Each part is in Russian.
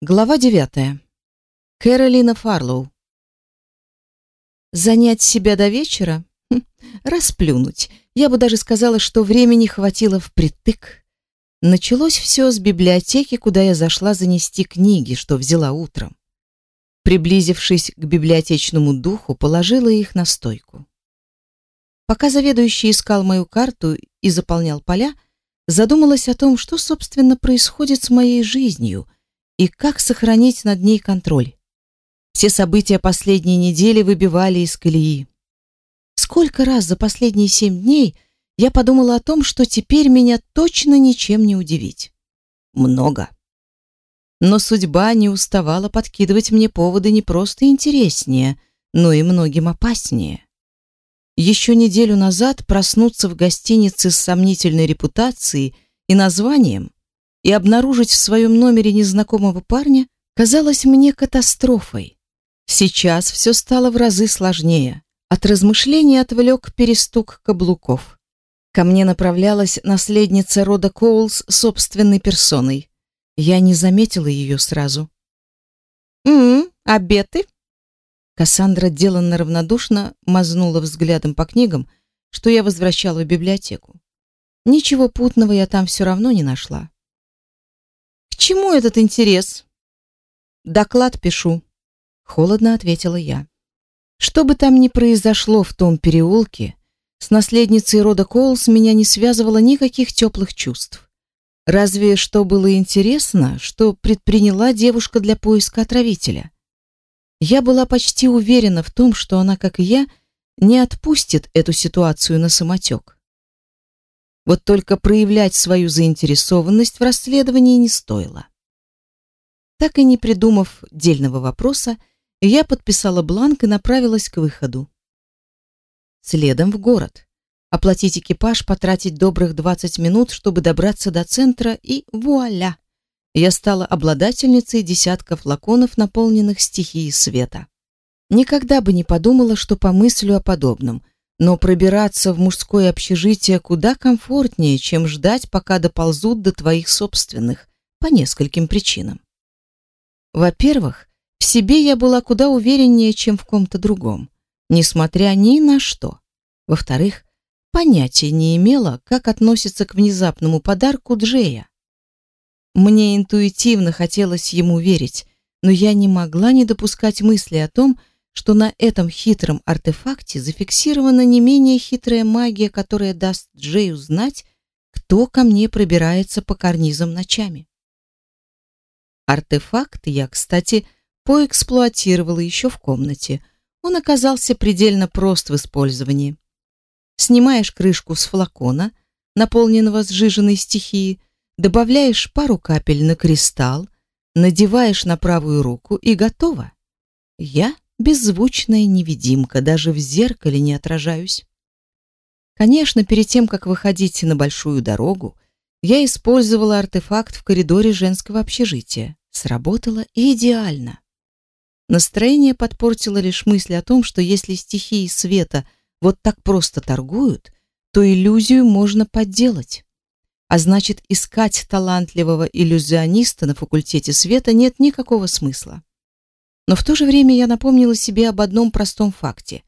Глава девятая. Кэролина Фарлоу. Занять себя до вечера? Хм, расплюнуть. Я бы даже сказала, что времени хватило впритык. Началось все с библиотеки, куда я зашла занести книги, что взяла утром. Приблизившись к библиотечному духу, положила их на стойку. Пока заведующий искал мою карту и заполнял поля, задумалась о том, что, собственно, происходит с моей жизнью и как сохранить над ней контроль. Все события последней недели выбивали из колеи. Сколько раз за последние семь дней я подумала о том, что теперь меня точно ничем не удивить. Много. Но судьба не уставала подкидывать мне поводы не просто интереснее, но и многим опаснее. Еще неделю назад проснуться в гостинице с сомнительной репутацией и названием и обнаружить в своем номере незнакомого парня казалось мне катастрофой. Сейчас все стало в разы сложнее. От размышлений отвлек перестук каблуков. Ко мне направлялась наследница рода Коулс собственной персоной. Я не заметила ее сразу. «М-м, обеты?» Кассандра деланно равнодушно мазнула взглядом по книгам, что я возвращала в библиотеку. Ничего путного я там все равно не нашла. «К чему этот интерес?» «Доклад пишу», — холодно ответила я. «Что бы там ни произошло в том переулке, с наследницей рода Коулс меня не связывало никаких теплых чувств. Разве что было интересно, что предприняла девушка для поиска отравителя. Я была почти уверена в том, что она, как и я, не отпустит эту ситуацию на самотек. Вот только проявлять свою заинтересованность в расследовании не стоило. Так и не придумав дельного вопроса, я подписала бланк и направилась к выходу. Следом в город. Оплатить экипаж, потратить добрых 20 минут, чтобы добраться до центра и вуаля! я стала обладательницей десятков флаконов, наполненных стихией света. Никогда бы не подумала, что помыслю о подобном, но пробираться в мужское общежитие куда комфортнее, чем ждать, пока доползут до твоих собственных, по нескольким причинам. Во-первых, в себе я была куда увереннее, чем в ком-то другом, несмотря ни на что. Во-вторых, понятия не имела, как относится к внезапному подарку Джея. Мне интуитивно хотелось ему верить, но я не могла не допускать мысли о том, что на этом хитром артефакте зафиксирована не менее хитрая магия, которая даст Джею знать, кто ко мне пробирается по карнизам ночами. Артефакт я, кстати, поэксплуатировала еще в комнате. Он оказался предельно прост в использовании. Снимаешь крышку с флакона, наполненного сжиженной стихией, добавляешь пару капель на кристалл, надеваешь на правую руку и готово. Я беззвучная невидимка, даже в зеркале не отражаюсь. Конечно, перед тем, как выходить на большую дорогу, я использовала артефакт в коридоре женского общежития. Сработало идеально. Настроение подпортило лишь мысль о том, что если стихии света вот так просто торгуют, то иллюзию можно подделать. А значит, искать талантливого иллюзиониста на факультете света нет никакого смысла. Но в то же время я напомнила себе об одном простом факте.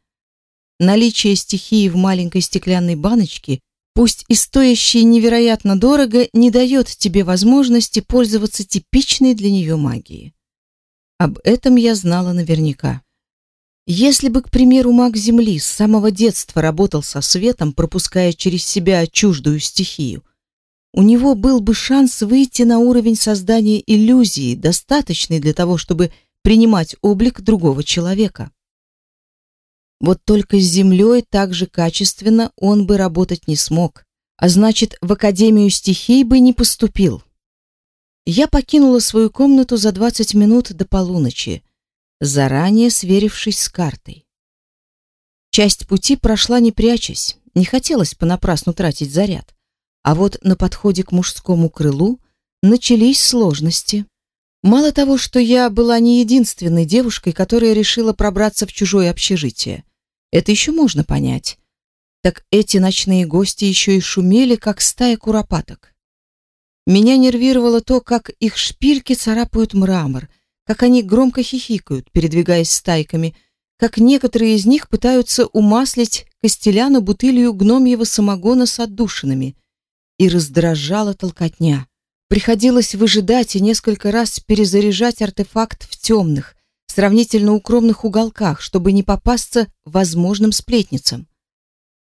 Наличие стихии в маленькой стеклянной баночке, пусть и стоящей невероятно дорого, не дает тебе возможности пользоваться типичной для нее магией. Об этом я знала наверняка. Если бы, к примеру, маг Земли с самого детства работал со светом, пропуская через себя чуждую стихию, у него был бы шанс выйти на уровень создания иллюзии, достаточный для того, чтобы принимать облик другого человека. Вот только с землей так же качественно он бы работать не смог, а значит, в Академию стихий бы не поступил. Я покинула свою комнату за 20 минут до полуночи, заранее сверившись с картой. Часть пути прошла не прячась, не хотелось понапрасну тратить заряд. А вот на подходе к мужскому крылу начались сложности. Мало того, что я была не единственной девушкой, которая решила пробраться в чужое общежитие. Это еще можно понять. Так эти ночные гости еще и шумели, как стая куропаток. Меня нервировало то, как их шпильки царапают мрамор, как они громко хихикают, передвигаясь стайками, как некоторые из них пытаются умаслить Костеляну бутылью гномьего самогона с отдушинами. И раздражала толкотня. Приходилось выжидать и несколько раз перезаряжать артефакт в темных, сравнительно укромных уголках, чтобы не попасться возможным сплетницам.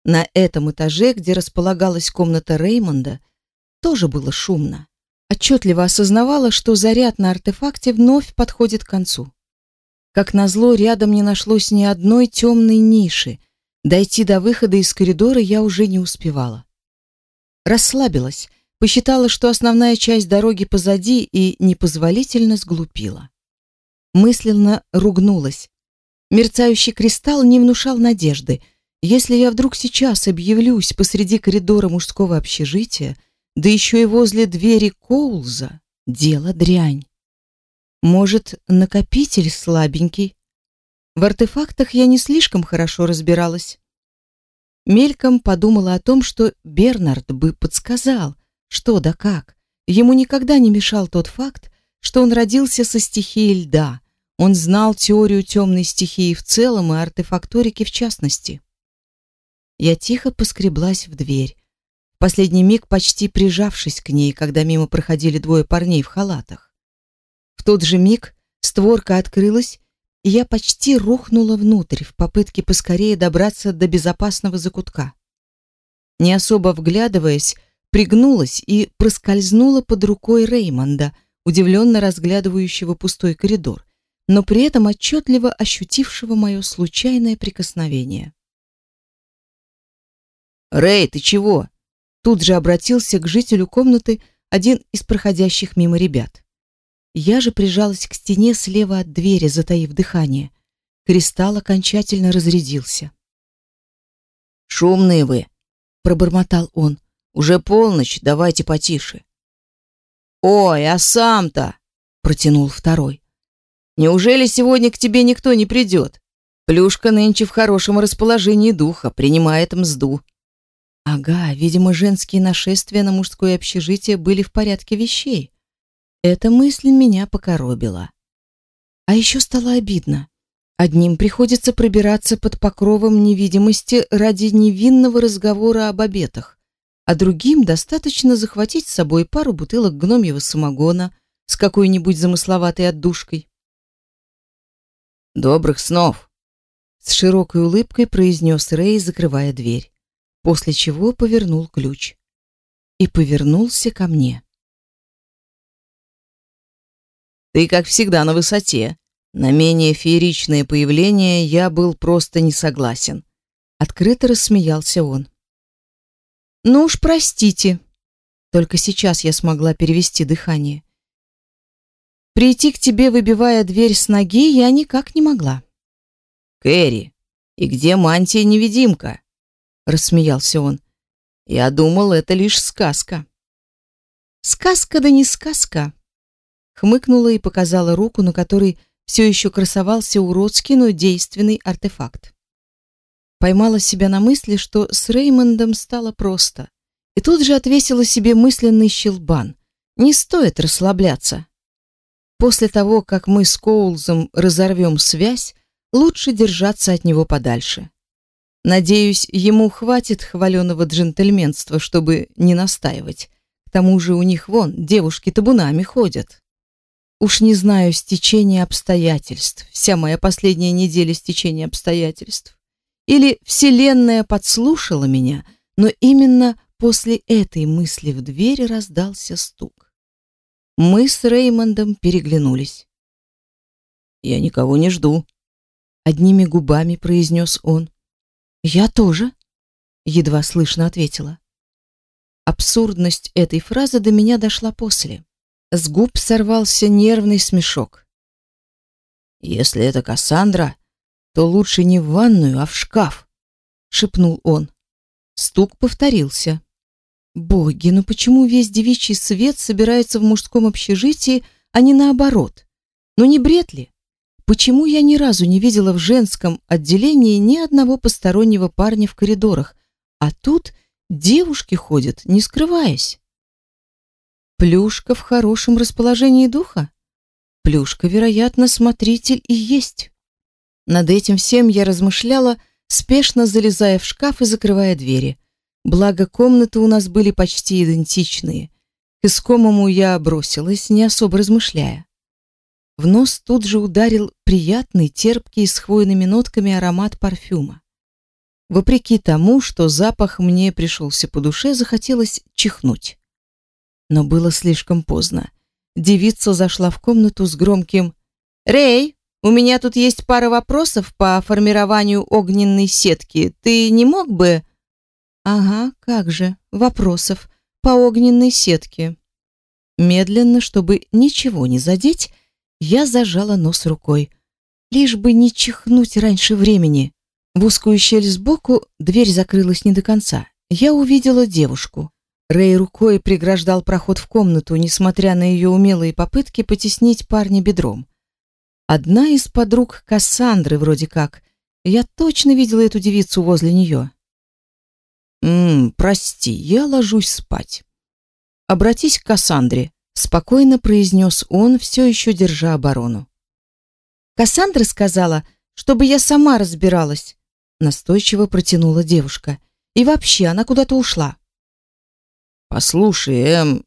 На этом этаже, где располагалась комната Реймонда, тоже было шумно. Отчетливо осознавала, что заряд на артефакте вновь подходит к концу. Как назло, рядом не нашлось ни одной темной ниши. Дойти до выхода из коридора я уже не успевала. Расслабилась, Посчитала, что основная часть дороги позади и непозволительно сглупила. Мысленно ругнулась. Мерцающий кристалл не внушал надежды. Если я вдруг сейчас объявлюсь посреди коридора мужского общежития, да еще и возле двери Коулза, дело дрянь. Может, накопитель слабенький? В артефактах я не слишком хорошо разбиралась. Мельком подумала о том, что Бернард бы подсказал, что да как? Ему никогда не мешал тот факт, что он родился со стихией льда. Он знал теорию темной стихии в целом и артефакторики в частности. Я тихо поскреблась в дверь, в последний миг почти прижавшись к ней, когда мимо проходили двое парней в халатах. В тот же миг створка открылась, и я почти рухнула внутрь в попытке поскорее добраться до безопасного закутка. Не особо вглядываясь, пригнулась и проскользнула под рукой Реймонда, удивленно разглядывающего пустой коридор, но при этом отчетливо ощутившего мое случайное прикосновение. «Рэй, ты чего?» Тут же обратился к жителю комнаты один из проходящих мимо ребят. Я же прижалась к стене слева от двери, затаив дыхание. Кристалл окончательно разрядился. «Шумные вы!» — пробормотал он. Уже полночь, давайте потише. Ой, а сам-то, протянул второй. Неужели сегодня к тебе никто не придет? Плюшка нынче в хорошем расположении духа, принимает мзду. Ага, видимо, женские нашествия на мужское общежитие были в порядке вещей. Эта мысль меня покоробила. А еще стало обидно. Одним приходится пробираться под покровом невидимости ради невинного разговора об обетах а другим достаточно захватить с собой пару бутылок гномьего самогона с какой-нибудь замысловатой отдушкой. «Добрых снов!» С широкой улыбкой произнес Рэй, закрывая дверь, после чего повернул ключ. И повернулся ко мне. «Ты, как всегда, на высоте. На менее фееричное появление я был просто не согласен». Открыто рассмеялся он. Ну уж простите. Только сейчас я смогла перевести дыхание. Прийти к тебе, выбивая дверь с ноги, я никак не могла. Кэрри, и где мантия-невидимка? рассмеялся он. Я думал, это лишь сказка. Сказка да не сказка. Хмыкнула и показала руку, на которой все еще красовался уродский, но действенный артефакт. Поймала себя на мысли, что с Реймондом стало просто. И тут же отвесила себе мысленный щелбан. Не стоит расслабляться. После того, как мы с Коулзом разорвем связь, лучше держаться от него подальше. Надеюсь, ему хватит хваленого джентльменства, чтобы не настаивать. К тому же у них вон девушки табунами ходят. Уж не знаю стечения обстоятельств. Вся моя последняя неделя стечения обстоятельств. Или Вселенная подслушала меня, но именно после этой мысли в двери раздался стук. Мы с Реймондом переглянулись. «Я никого не жду», — одними губами произнес он. «Я тоже», — едва слышно ответила. Абсурдность этой фразы до меня дошла после. С губ сорвался нервный смешок. «Если это Кассандра, то лучше не в ванную, а в шкаф, шепнул он. Стук повторился. Боги, ну почему весь девичий свет собирается в мужском общежитии, а не наоборот? Ну не бред ли? Почему я ни разу не видела в женском отделении ни одного постороннего парня в коридорах, а тут девушки ходят, не скрываясь? Плюшка в хорошем расположении духа? Плюшка, вероятно, смотритель и есть. Над этим всем я размышляла, спешно залезая в шкаф и закрывая двери. Благо, комнаты у нас были почти идентичные. К искомому я бросилась, не особо размышляя. В нос тут же ударил приятный, терпкий с хвойными нотками аромат парфюма. Вопреки тому, что запах мне пришелся по душе, захотелось чихнуть. Но было слишком поздно. Девица зашла в комнату с громким «Рэй, у меня тут есть пара вопросов по формированию огненной сетки. Ты не мог бы...» «Ага, как же, вопросов по огненной сетке». Медленно, чтобы ничего не задеть, я зажала нос рукой. Лишь бы не чихнуть раньше времени. В узкую щель сбоку дверь закрылась не до конца. Я увидела девушку. Рэй рукой преграждал проход в комнату, несмотря на ее умелые попытки потеснить парня бедром. Одна из подруг Кассандры вроде как. Я точно видела эту девицу возле нее. «Ммм, прости, я ложусь спать. Обратись к Кассандре», — спокойно произнес он, все еще держа оборону. «Кассандра сказала, чтобы я сама разбиралась», — настойчиво протянула девушка. «И вообще, она куда-то ушла». «Послушай, эм...»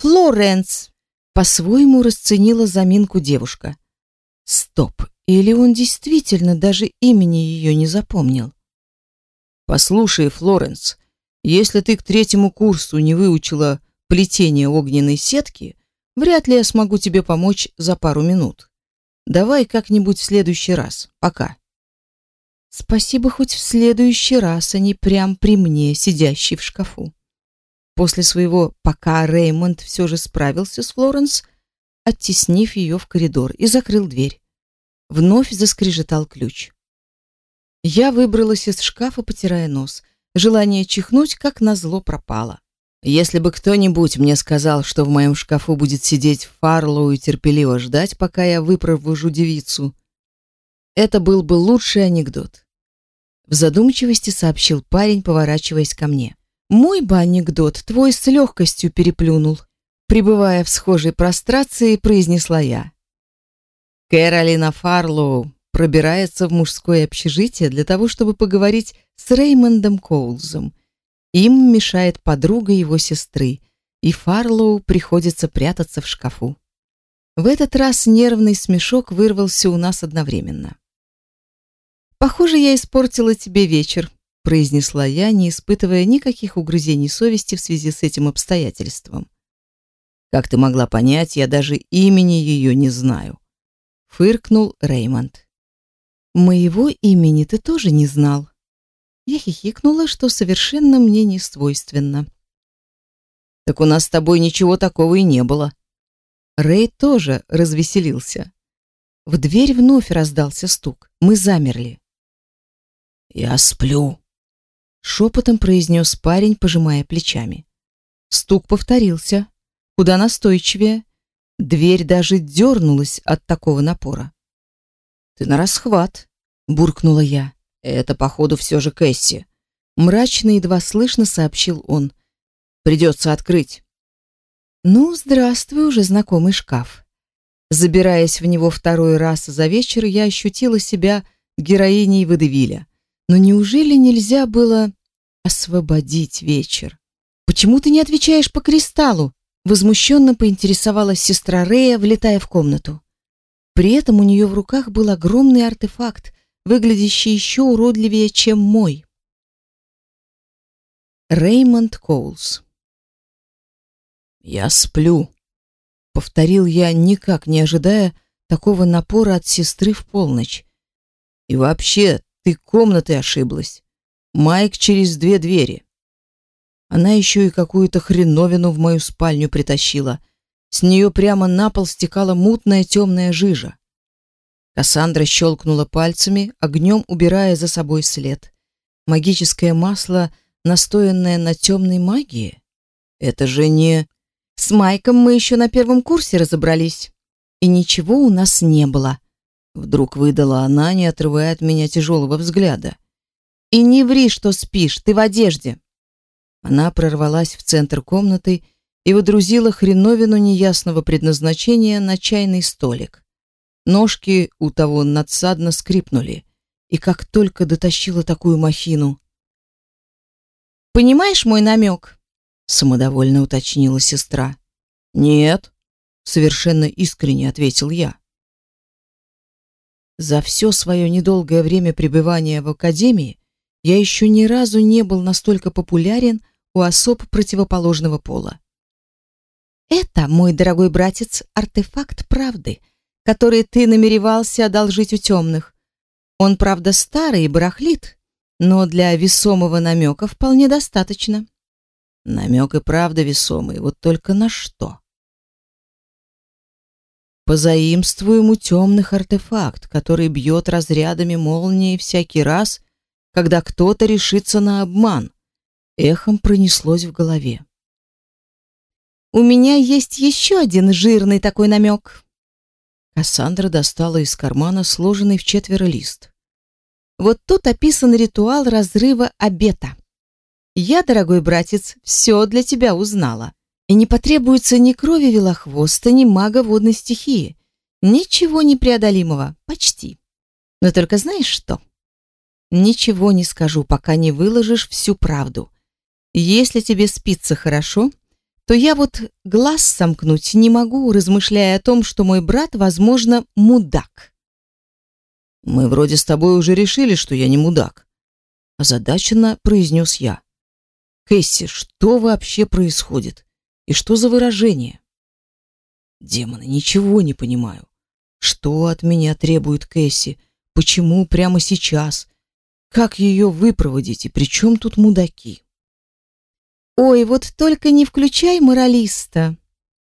«Флоренс!» По-своему расценила заминку девушка. «Стоп, или он действительно даже имени ее не запомнил?» «Послушай, Флоренс, если ты к третьему курсу не выучила плетение огненной сетки, вряд ли я смогу тебе помочь за пару минут. Давай как-нибудь в следующий раз. Пока». Спасибо хоть в следующий раз, а не прям при мне, сидящий в шкафу. После своего «пока» Реймонд все же справился с Флоренс, оттеснив ее в коридор и закрыл дверь. Вновь заскрежетал ключ. Я выбралась из шкафа, потирая нос. Желание чихнуть, как назло, пропало. Если бы кто-нибудь мне сказал, что в моем шкафу будет сидеть Фарлоу и терпеливо ждать, пока я выпровожу девицу, это был бы лучший анекдот. В задумчивости сообщил парень, поворачиваясь ко мне. Мой бы анекдот твой с легкостью переплюнул. Пребывая в схожей прострации, произнесла я. Кэролина Фарлоу пробирается в мужское общежитие для того, чтобы поговорить с Реймондом Коулзом. Им мешает подруга его сестры, и Фарлоу приходится прятаться в шкафу. В этот раз нервный смешок вырвался у нас одновременно. Похоже, я испортила тебе вечер, произнесла я, не испытывая никаких угрызений совести в связи с этим обстоятельством. Как ты могла понять, я даже имени ее не знаю, фыркнул Реймонд. Моего имени ты тоже не знал. Я хихикнула, что совершенно мне не свойственно. Так у нас с тобой ничего такого и не было. Рей тоже развеселился. В дверь вновь раздался стук. Мы замерли. Я сплю, шепотом произнес парень, пожимая плечами. Стук повторился, куда настойчивее. Дверь даже дернулась от такого напора. Ты на расхват, буркнула я. Это походу все же Кэсси. Мрачно едва слышно сообщил он. Придется открыть. Ну, здравствуй, уже знакомый шкаф. Забираясь в него второй раз за вечер, я ощутила себя героиней Водевиля. Но неужели нельзя было освободить вечер? Почему ты не отвечаешь по кристаллу? Возмущенно поинтересовалась сестра Рея, влетая в комнату. При этом у нее в руках был огромный артефакт, выглядящий еще уродливее, чем мой. Реймонд Коулс. Я сплю, повторил я, никак не ожидая такого напора от сестры в полночь. И вообще, ты комнатой ошиблась. Майк через две двери. Она еще и какую-то хреновину в мою спальню притащила. С нее прямо на пол стекала мутная темная жижа. Кассандра щелкнула пальцами, огнем убирая за собой след. Магическое масло, настоянное на темной магии? Это же не... С Майком мы еще на первом курсе разобрались. И ничего у нас не было. Вдруг выдала она, не отрывая от меня тяжелого взгляда. И не ври, что спишь, ты в одежде. Она прорвалась в центр комнаты и водрузила хреновину неясного предназначения на чайный столик. Ножки у того надсадно скрипнули, и как только дотащила такую махину... «Понимаешь мой намек?» — самодовольно уточнила сестра. «Нет», — совершенно искренне ответил я. За все свое недолгое время пребывания в академии я еще ни разу не был настолько популярен у особ противоположного пола. Это, мой дорогой братец, артефакт правды, который ты намеревался одолжить у темных. Он, правда, старый и барахлит, но для весомого намека вполне достаточно. Намек и правда весомый, вот только на что? Позаимствуем у темных артефакт, который бьет разрядами молнии всякий раз, когда кто-то решится на обман. Эхом пронеслось в голове. У меня есть еще один жирный такой намек. Кассандра достала из кармана сложенный в четверо лист. Вот тут описан ритуал разрыва обета. Я, дорогой братец, все для тебя узнала. И не потребуется ни крови велохвоста, ни мага водной стихии. Ничего непреодолимого, почти. Но только знаешь что? Ничего не скажу, пока не выложишь всю правду. Если тебе спится хорошо, то я вот глаз сомкнуть не могу, размышляя о том, что мой брат, возможно, мудак. Мы вроде с тобой уже решили, что я не мудак, озадаченно произнес я. Кэсси, что вообще происходит? И что за выражение? Демоны, ничего не понимаю. Что от меня требует Кэсси? Почему прямо сейчас? Как ее выпроводить? И при чем тут мудаки? Ой, вот только не включай моралиста.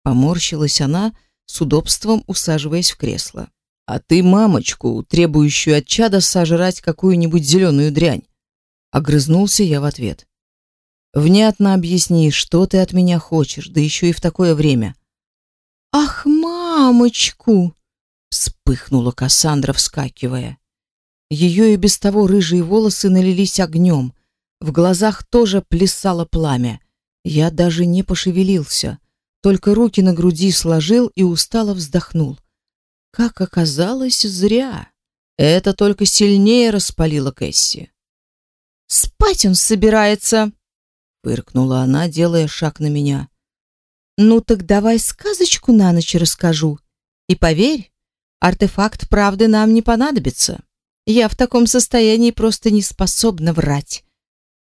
Поморщилась она, с удобством усаживаясь в кресло. А ты мамочку, требующую от чада сожрать какую-нибудь зеленую дрянь. Огрызнулся я в ответ. Внятно объясни, что ты от меня хочешь, да еще и в такое время. Ах, мамочку, вспыхнула Кассандра, вскакивая. Ее и без того рыжие волосы налились огнем, в глазах тоже плясало пламя. Я даже не пошевелился, только руки на груди сложил и устало вздохнул. Как оказалось, зря. Это только сильнее распалило Кэсси. Спать он собирается, фыркнула она, делая шаг на меня. Ну так давай сказочку на ночь расскажу. И поверь, артефакт правды нам не понадобится. Я в таком состоянии просто не способна врать.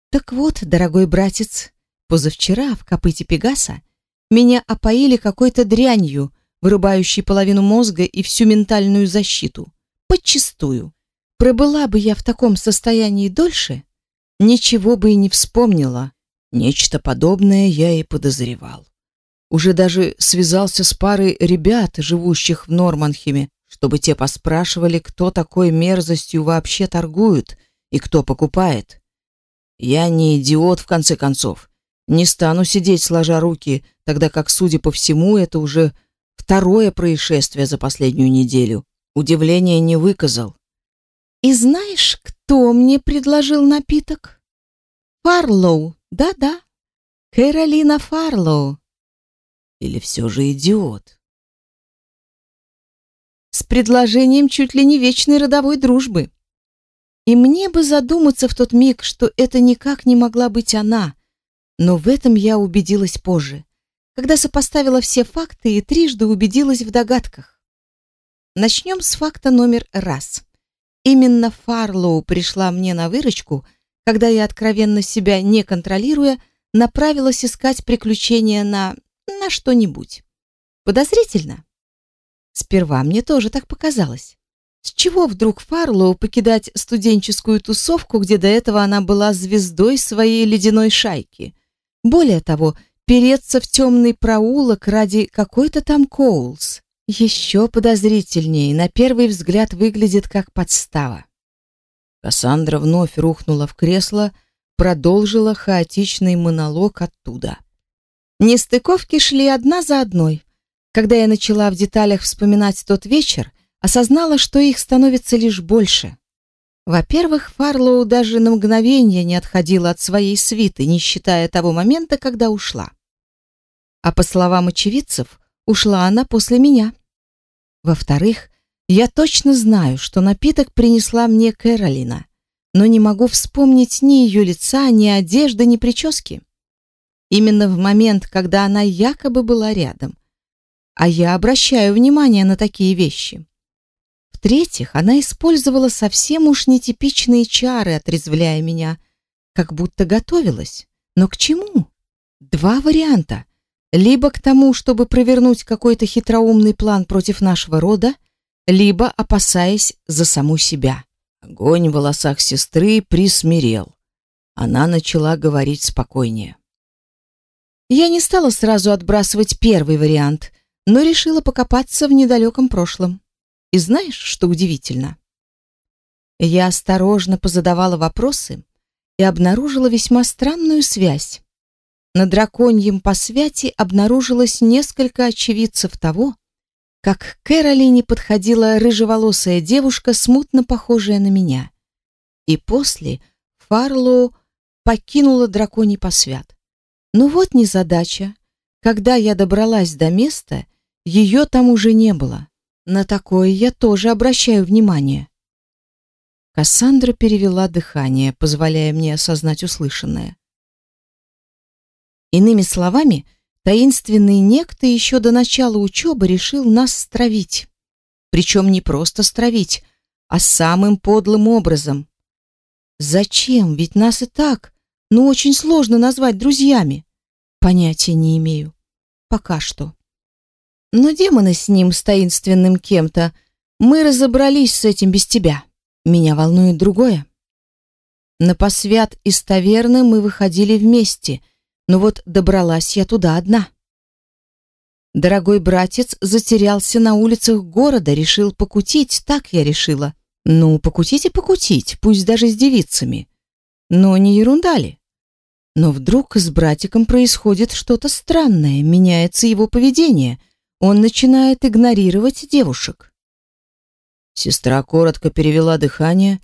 Так вот, дорогой братец, позавчера в копыте Пегаса меня опоили какой-то дрянью, вырубающей половину мозга и всю ментальную защиту. Подчистую. Пробыла бы я в таком состоянии дольше, ничего бы и не вспомнила. Нечто подобное я и подозревал. Уже даже связался с парой ребят, живущих в Норманхеме, чтобы те поспрашивали, кто такой мерзостью вообще торгует и кто покупает. Я не идиот в конце концов. Не стану сидеть сложа руки, тогда как, судя по всему, это уже второе происшествие за последнюю неделю. Удивления не выказал. И знаешь, кто мне предложил напиток? Фарлоу. Да-да, Кэролина Фарлоу. Или все же идиот? С предложением чуть ли не вечной родовой дружбы. И мне бы задуматься в тот миг, что это никак не могла быть она. Но в этом я убедилась позже, когда сопоставила все факты и трижды убедилась в догадках. Начнем с факта номер раз. Именно Фарлоу пришла мне на выручку когда я, откровенно себя не контролируя, направилась искать приключения на... на что-нибудь. Подозрительно? Сперва мне тоже так показалось. С чего вдруг Фарлоу покидать студенческую тусовку, где до этого она была звездой своей ледяной шайки? Более того, переться в темный проулок ради какой-то там Коулс. Еще подозрительнее, на первый взгляд выглядит как подстава. Кассандра вновь рухнула в кресло, продолжила хаотичный монолог оттуда. Нестыковки шли одна за одной. Когда я начала в деталях вспоминать тот вечер, осознала, что их становится лишь больше. Во-первых, Фарлоу даже на мгновение не отходила от своей свиты, не считая того момента, когда ушла. А по словам очевидцев, ушла она после меня. Во-вторых, я точно знаю, что напиток принесла мне Кэролина, но не могу вспомнить ни ее лица, ни одежды, ни прически. Именно в момент, когда она якобы была рядом. А я обращаю внимание на такие вещи. В-третьих, она использовала совсем уж нетипичные чары, отрезвляя меня, как будто готовилась. Но к чему? Два варианта. Либо к тому, чтобы провернуть какой-то хитроумный план против нашего рода, либо опасаясь за саму себя. Огонь в волосах сестры присмирел. Она начала говорить спокойнее. Я не стала сразу отбрасывать первый вариант, но решила покопаться в недалеком прошлом. И знаешь, что удивительно? Я осторожно позадавала вопросы и обнаружила весьма странную связь. На драконьем посвяти обнаружилось несколько очевидцев того, как к Кэролине подходила рыжеволосая девушка, смутно похожая на меня. И после Фарлоу покинула драконий посвят. Ну вот незадача. Когда я добралась до места, ее там уже не было. На такое я тоже обращаю внимание. Кассандра перевела дыхание, позволяя мне осознать услышанное. Иными словами, таинственный некто еще до начала учебы решил нас стравить. Причем не просто стравить, а самым подлым образом. Зачем? Ведь нас и так, ну, очень сложно назвать друзьями. Понятия не имею. Пока что. Но демоны с ним, с таинственным кем-то, мы разобрались с этим без тебя. Меня волнует другое. На посвят из таверны мы выходили вместе, но вот добралась я туда одна. Дорогой братец затерялся на улицах города, решил покутить, так я решила. Ну, покутить и покутить, пусть даже с девицами. Но не ерунда ли? Но вдруг с братиком происходит что-то странное, меняется его поведение — он начинает игнорировать девушек. Сестра коротко перевела дыхание,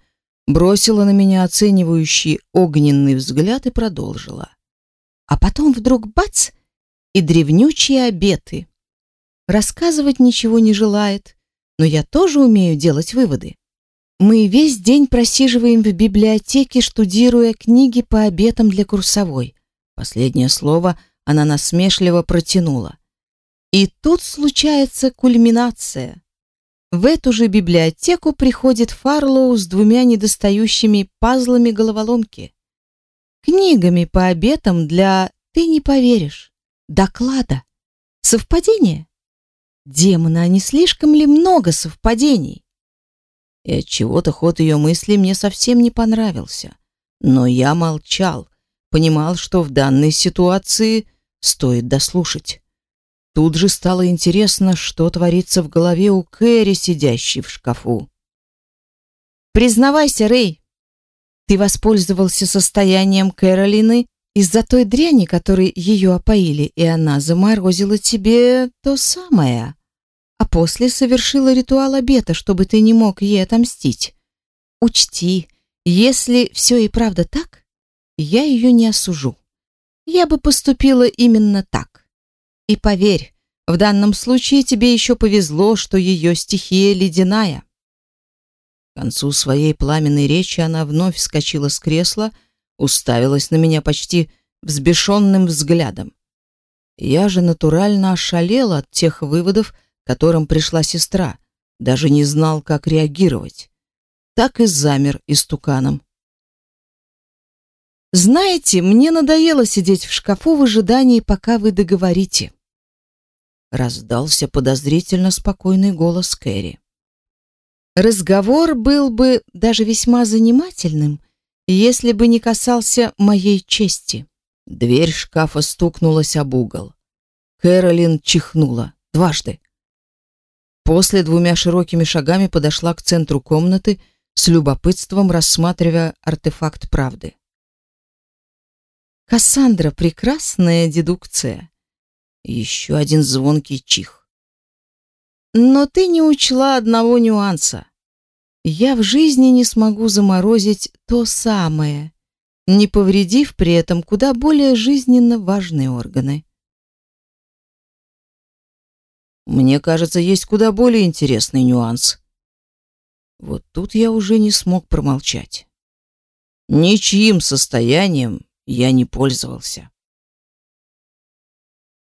бросила на меня оценивающий огненный взгляд и продолжила. А потом вдруг бац и древнючие обеты. Рассказывать ничего не желает, но я тоже умею делать выводы. Мы весь день просиживаем в библиотеке, штудируя книги по обетам для курсовой. Последнее слово она насмешливо протянула. И тут случается кульминация. В эту же библиотеку приходит Фарлоу с двумя недостающими пазлами головоломки. Книгами по обетам для, ты не поверишь, доклада. Совпадение? Демона, не слишком ли много совпадений? И от чего-то ход ее мысли мне совсем не понравился. Но я молчал, понимал, что в данной ситуации стоит дослушать. Тут же стало интересно, что творится в голове у Кэрри, сидящей в шкафу. Признавайся, Рэй, ты воспользовался состоянием Кэролины из-за той дряни, которой ее опоили, и она заморозила тебе то самое, а после совершила ритуал обета, чтобы ты не мог ей отомстить. Учти, если все и правда так, я ее не осужу. Я бы поступила именно так. И поверь, в данном случае тебе еще повезло, что ее стихия ледяная. К концу своей пламенной речи она вновь вскочила с кресла, уставилась на меня почти взбешенным взглядом. Я же натурально ошалел от тех выводов, которым пришла сестра, даже не знал, как реагировать. Так и замер истуканом. Знаете, мне надоело сидеть в шкафу в ожидании, пока вы договорите раздался подозрительно спокойный голос Кэрри. Разговор был бы даже весьма занимательным, если бы не касался моей чести. Дверь шкафа стукнулась об угол. Кэролин чихнула дважды. После двумя широкими шагами подошла к центру комнаты, с любопытством рассматривая артефакт правды. Кассандра прекрасная дедукция. Еще один звонкий чих. Но ты не учла одного нюанса. Я в жизни не смогу заморозить то самое, не повредив при этом куда более жизненно важные органы. Мне кажется, есть куда более интересный нюанс. Вот тут я уже не смог промолчать. Ничьим состоянием я не пользовался.